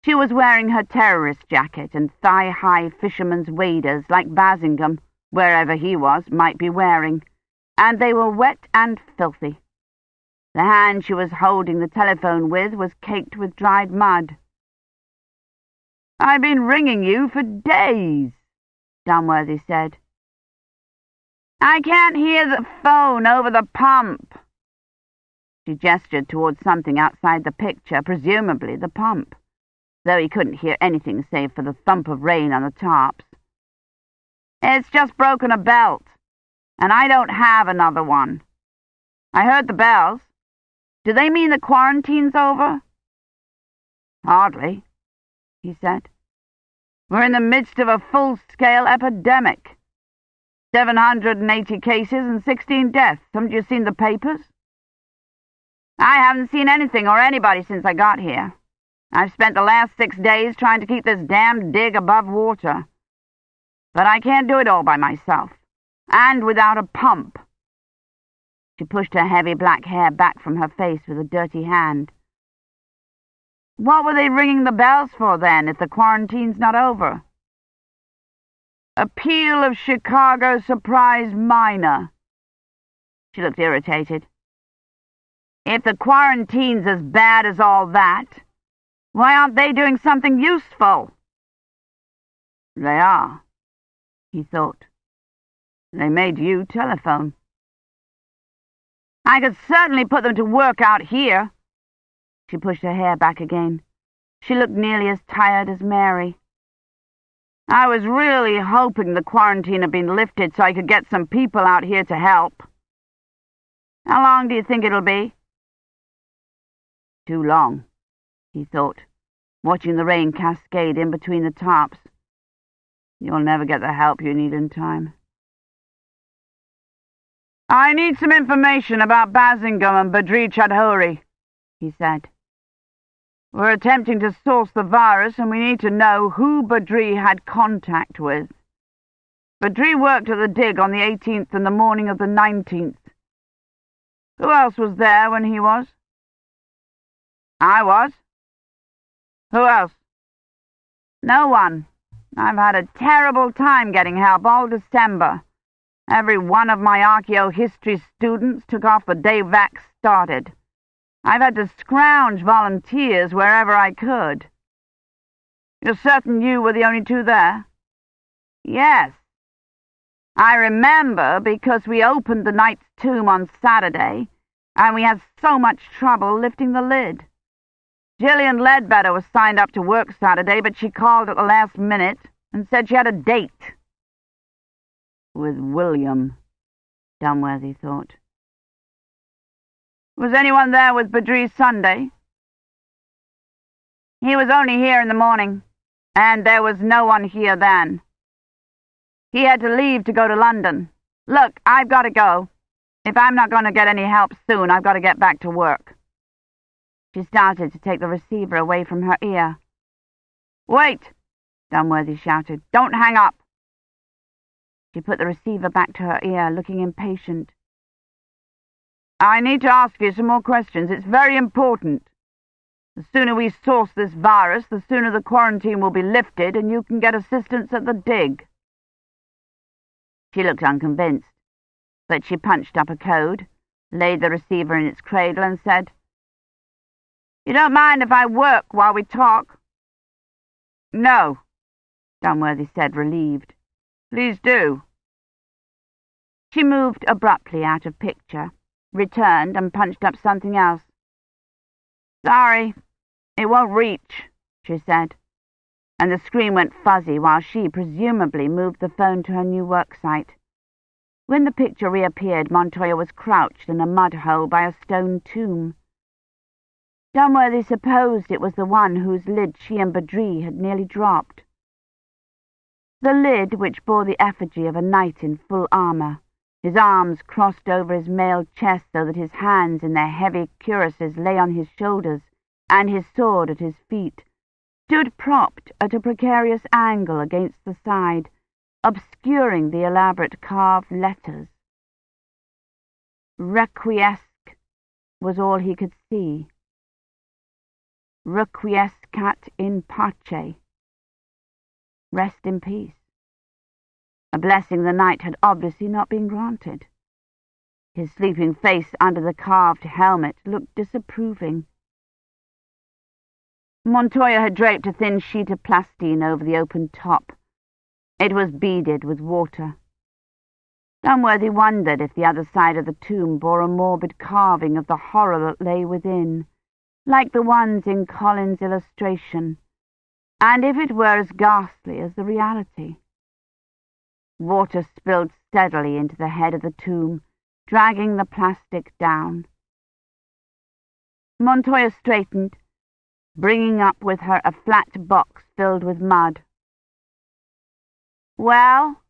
She was wearing her terrorist jacket and thigh-high fisherman's waders like Basingame, wherever he was, might be wearing, and they were wet and filthy. The hand she was holding the telephone with was caked with dried mud. I've been ringing you for days, Dunworthy said. I can't hear the phone over the pump. She gestured towards something outside the picture, presumably the pump, though he couldn't hear anything save for the thump of rain on the tarps. It's just broken a belt, and I don't have another one. I heard the bells. Do they mean the quarantine's over? Hardly, he said. We're in the midst of a full-scale epidemic. 780 cases and 16 deaths. Haven't you seen the papers? I haven't seen anything or anybody since I got here. I've spent the last six days trying to keep this damned dig above water. But I can't do it all by myself. And without a pump. She pushed her heavy black hair back from her face with a dirty hand. What were they ringing the bells for, then, if the quarantine's not over? A peal of Chicago surprise minor. She looked irritated. If the quarantine's as bad as all that, why aren't they doing something useful? They are, he thought. They made you telephone. I could certainly put them to work out here. She pushed her hair back again. She looked nearly as tired as Mary. I was really hoping the quarantine had been lifted so I could get some people out here to help. How long do you think it'll be? Too long, he thought, watching the rain cascade in between the tops. You'll never get the help you need in time. I need some information about Basingame and Badri Chaudhuri, he said. We're attempting to source the virus and we need to know who Badri had contact with. Badri worked at the dig on the 18th and the morning of the 19th. Who else was there when he was? I was. Who else? No one. I've had a terrible time getting help all December. Every one of my archaeohistory students took off the day Vax started. I've had to scrounge volunteers wherever I could. You're certain you were the only two there? Yes. I remember because we opened the Knight's tomb on Saturday, and we had so much trouble lifting the lid. Gillian Ledbetter was signed up to work Saturday, but she called at the last minute and said she had a date. With William, Dunworthy thought. Was anyone there with Badri Sunday? He was only here in the morning, and there was no one here then. He had to leave to go to London. Look, I've got to go. If I'm not going to get any help soon, I've got to get back to work. She started to take the receiver away from her ear. Wait, Dunworthy shouted. Don't hang up. She put the receiver back to her ear, looking impatient. I need to ask you some more questions. It's very important. The sooner we source this virus, the sooner the quarantine will be lifted and you can get assistance at the dig. She looked unconvinced, but she punched up a code, laid the receiver in its cradle, and said, you don't mind if I work while we talk? No, Dunworthy said, relieved. Please do. She moved abruptly out of picture, returned and punched up something else. Sorry, it won't reach, she said, and the screen went fuzzy while she presumably moved the phone to her new work site. When the picture reappeared, Montoya was crouched in a mud hole by a stone tomb. Dunworthy supposed it was the one whose lid she and Badri had nearly dropped. The lid which bore the effigy of a knight in full armour, his arms crossed over his mailed chest so that his hands in their heavy cuirasses lay on his shoulders, and his sword at his feet, stood propped at a precarious angle against the side, obscuring the elaborate carved letters. Requiescat was all he could see. Requiescat in pace. Rest in peace. A blessing the knight had obviously not been granted. His sleeping face under the carved helmet looked disapproving. Montoya had draped a thin sheet of plastine over the open top. It was beaded with water. Dunworthy wondered if the other side of the tomb bore a morbid carving of the horror that lay within, like the ones in Colin's illustration, and if it were as ghastly as the reality. Water spilled steadily into the head of the tomb, dragging the plastic down. Montoya straightened, bringing up with her a flat box filled with mud. Well,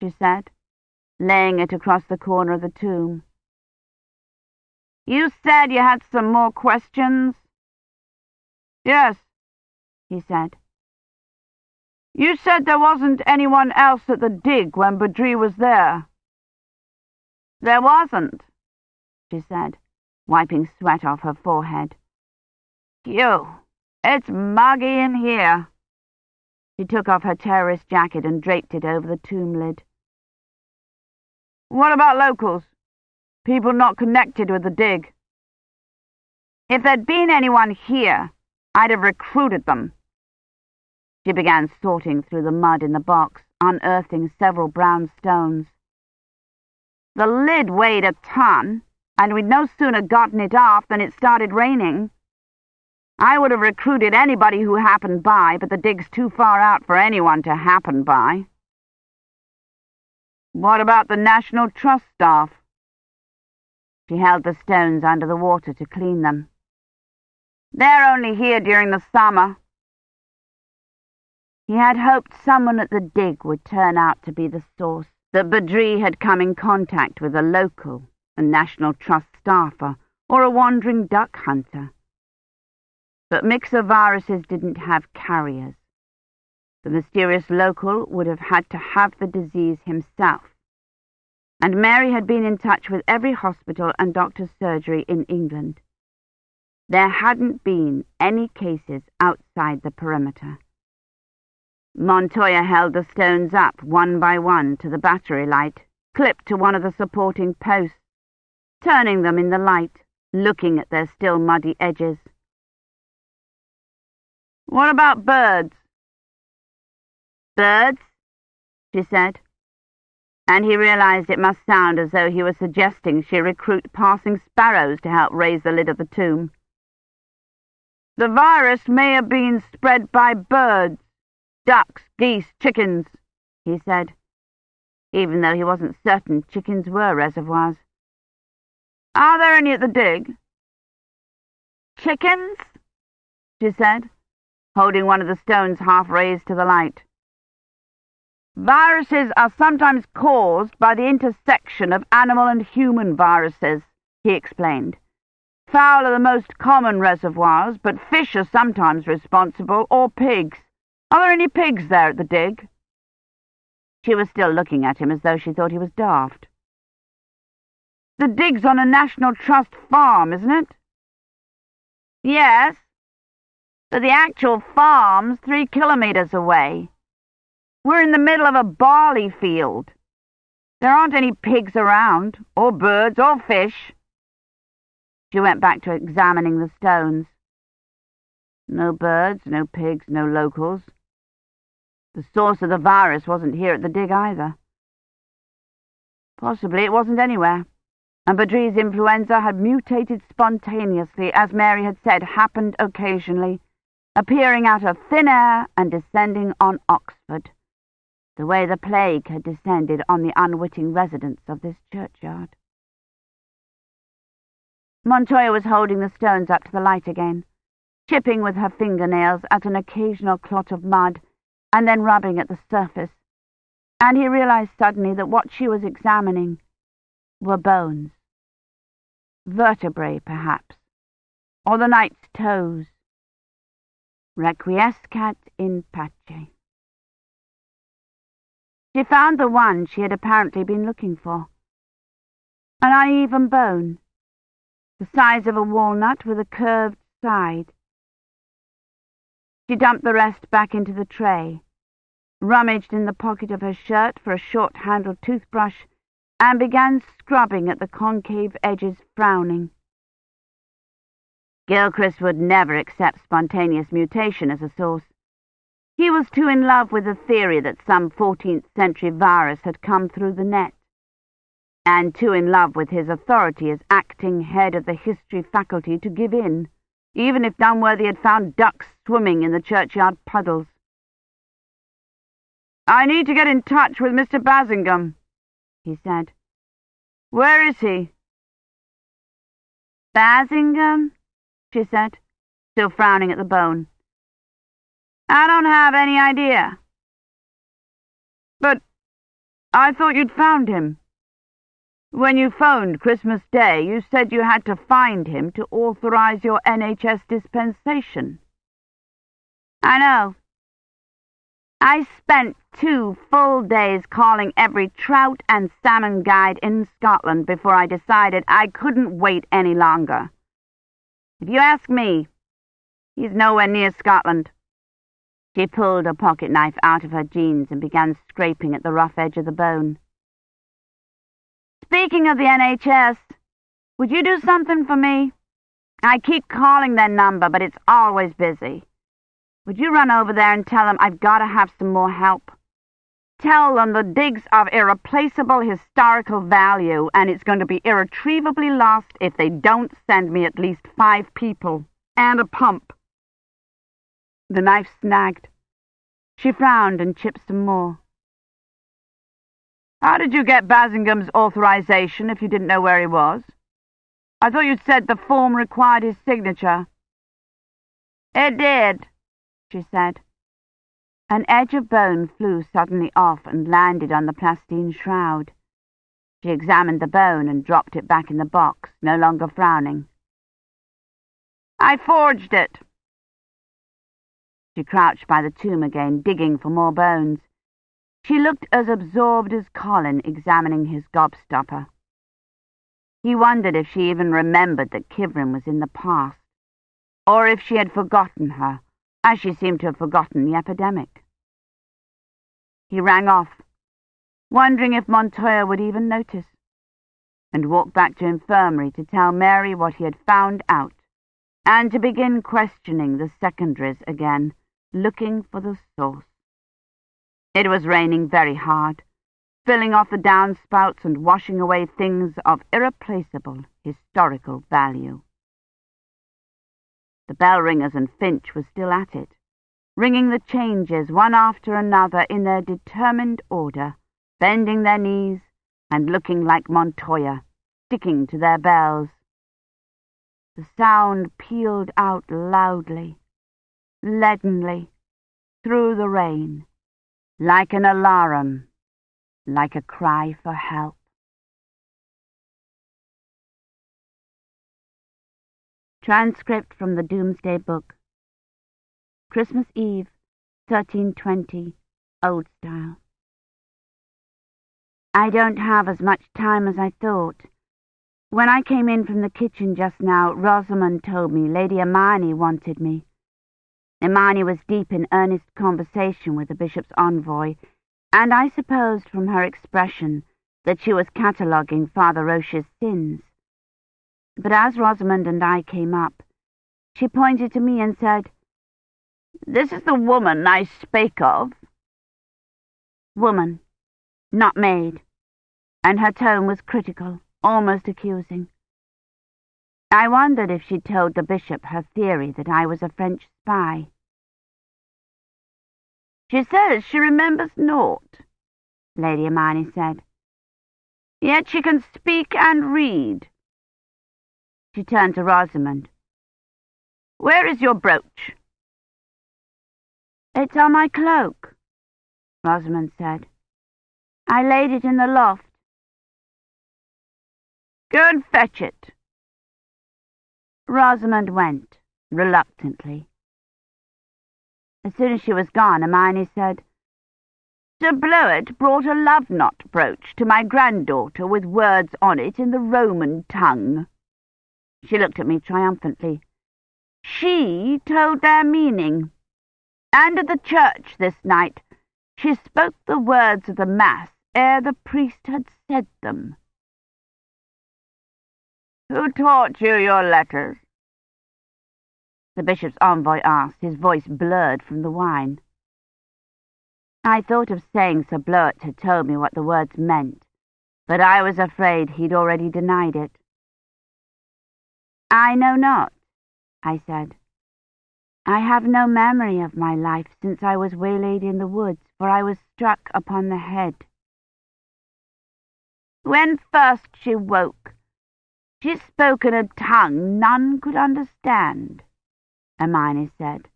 she said, laying it across the corner of the tomb. You said you had some more questions? Yes, he said. You said there wasn't anyone else at the dig when Badri was there. There wasn't, she said, wiping sweat off her forehead. Phew, it's muggy in here. She took off her terrorist jacket and draped it over the tomb lid. What about locals? People not connected with the dig? If there'd been anyone here, I'd have recruited them. She began sorting through the mud in the box, unearthing several brown stones. The lid weighed a ton, and we'd no sooner gotten it off than it started raining. I would have recruited anybody who happened by, but the dig's too far out for anyone to happen by. What about the National Trust staff? She held the stones under the water to clean them. They're only here during the summer. He had hoped someone at the dig would turn out to be the source, that Badri had come in contact with a local, a National Trust staffer, or a wandering duck hunter. But myxoviruses didn't have carriers. The mysterious local would have had to have the disease himself. And Mary had been in touch with every hospital and doctor's surgery in England. There hadn't been any cases outside the perimeter. Montoya held the stones up one by one to the battery light, clipped to one of the supporting posts, turning them in the light, looking at their still muddy edges. What about birds? Birds, she said, and he realized it must sound as though he was suggesting she recruit passing sparrows to help raise the lid of the tomb. The virus may have been spread by birds, Ducks, geese, chickens, he said, even though he wasn't certain chickens were reservoirs. Are there any at the dig? Chickens? she said, holding one of the stones half raised to the light. Viruses are sometimes caused by the intersection of animal and human viruses, he explained. Fowl are the most common reservoirs, but fish are sometimes responsible, or pigs. Are there any pigs there at the dig? She was still looking at him as though she thought he was daft. The dig's on a National Trust farm, isn't it? Yes, but the actual farm's three kilometres away. We're in the middle of a barley field. There aren't any pigs around, or birds, or fish. She went back to examining the stones. No birds, no pigs, no locals. The source of the virus wasn't here at the dig either. Possibly it wasn't anywhere, and Badri's influenza had mutated spontaneously, as Mary had said happened occasionally, appearing out of thin air and descending on Oxford, the way the plague had descended on the unwitting residents of this churchyard. Montoya was holding the stones up to the light again, chipping with her fingernails at an occasional clot of mud and then rubbing at the surface, and he realized suddenly that what she was examining were bones. Vertebrae, perhaps, or the knight's toes. Requiescat in pace. She found the one she had apparently been looking for. An uneven bone, the size of a walnut with a curved side. She dumped the rest back into the tray, rummaged in the pocket of her shirt for a short-handled toothbrush, and began scrubbing at the concave edges, frowning. Gilchrist would never accept spontaneous mutation as a source. He was too in love with the theory that some 14th century virus had come through the net, and too in love with his authority as acting head of the history faculty to give in, even if Dunworthy had found ducks swimming in the churchyard puddles. I need to get in touch with Mr. Basingame, he said. Where is he? Basingame? she said, still frowning at the bone. I don't have any idea. But I thought you'd found him. When you phoned Christmas Day, you said you had to find him to authorize your NHS dispensation. I know. I spent two full days calling every trout and salmon guide in Scotland before I decided I couldn't wait any longer. If you ask me, he's nowhere near Scotland. She pulled a pocket knife out of her jeans and began scraping at the rough edge of the bone. Speaking of the NHS, would you do something for me? I keep calling their number, but it's always busy. Would you run over there and tell them I've got to have some more help? Tell them the dig's of irreplaceable historical value, and it's going to be irretrievably lost if they don't send me at least five people and a pump. The knife snagged. She frowned and chipped some more. How did you get Basingame's authorization if you didn't know where he was? I thought you'd said the form required his signature. It did, she said. An edge of bone flew suddenly off and landed on the plastine shroud. She examined the bone and dropped it back in the box, no longer frowning. I forged it. She crouched by the tomb again, digging for more bones. She looked as absorbed as Colin examining his gobstopper. He wondered if she even remembered that Kivrin was in the past, or if she had forgotten her, as she seemed to have forgotten the epidemic. He rang off, wondering if Montoya would even notice, and walked back to infirmary to tell Mary what he had found out, and to begin questioning the secondaries again, looking for the source. It was raining very hard, filling off the downspouts and washing away things of irreplaceable historical value. The bell ringers and Finch were still at it, ringing the changes one after another in their determined order, bending their knees and looking like Montoya, sticking to their bells. The sound pealed out loudly, leadenly, through the rain, like an alarum, like a cry for help. Transcript from the Doomsday Book Christmas Eve, 1320, Old Style. I don't have as much time as I thought. When I came in from the kitchen just now, Rosamond told me Lady Imeyne wanted me. Imeyne was deep in earnest conversation with the bishop's envoy, and I supposed from her expression that she was cataloguing Father Roche's sins. But as Rosamond and I came up, she pointed to me and said, this is the woman I spake of. Woman, not maid, and her tone was critical, almost accusing. I wondered if she'd told the bishop her theory that I was a French spy. She says she remembers naught, Lady Imeyne said. Yet she can speak and read. She turned to Rosamond. Where is your brooch? It's on my cloak, Rosamond said. I laid it in the loft. Go and fetch it. Rosamond went, reluctantly. As soon as she was gone, Imeyne said, Sir Bloet brought a love-knot brooch to my granddaughter with words on it in the Roman tongue. She looked at me triumphantly. She told their meaning. And at the church this night she spoke the words of the Mass ere the priest had said them. Who taught you your letters? The bishop's envoy asked, his voice blurred from the wine. I thought of saying Sir Bloet had told me what the words meant, but I was afraid he'd already denied it. I know not, I said. I have no memory of my life since I was waylaid in the woods, for I was struck upon the head. When first she woke, she spoke in a tongue none could understand, Imeyne said,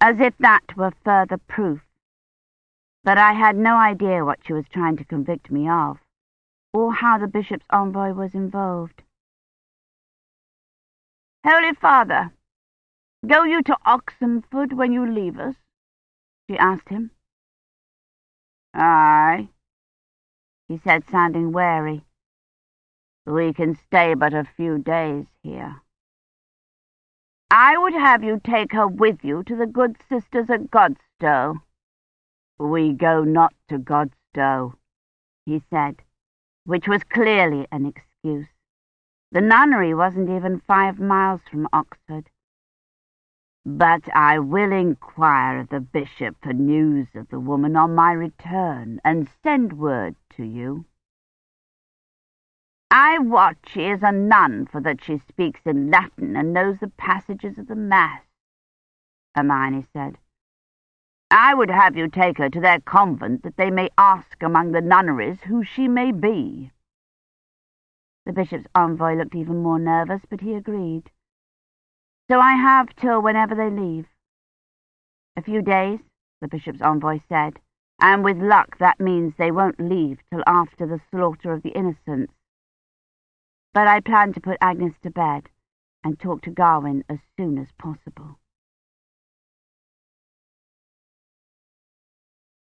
as if that were further proof but I had no idea what she was trying to convict me of, or how the bishop's envoy was involved. Holy Father, go you to Oxenford when you leave us? she asked him. Aye, he said, sounding wary. We can stay but a few days here. I would have you take her with you to the good sisters at Godstow. We go not to Godstow, he said, which was clearly an excuse. The nunnery wasn't even five miles from Oxford. But I will inquire of the bishop for news of the woman on my return, and send word to you. I wot she is a nun, for that she speaks in Latin and knows the passages of the Mass, Imeyne said. I would have you take her to their convent, that they may ask among the nunneries who she may be. The bishop's envoy looked even more nervous, but he agreed. So I have till whenever they leave. A few days, the bishop's envoy said, and with luck that means they won't leave till after the slaughter of the innocents. But I plan to put Agnes to bed and talk to Gawyn as soon as possible.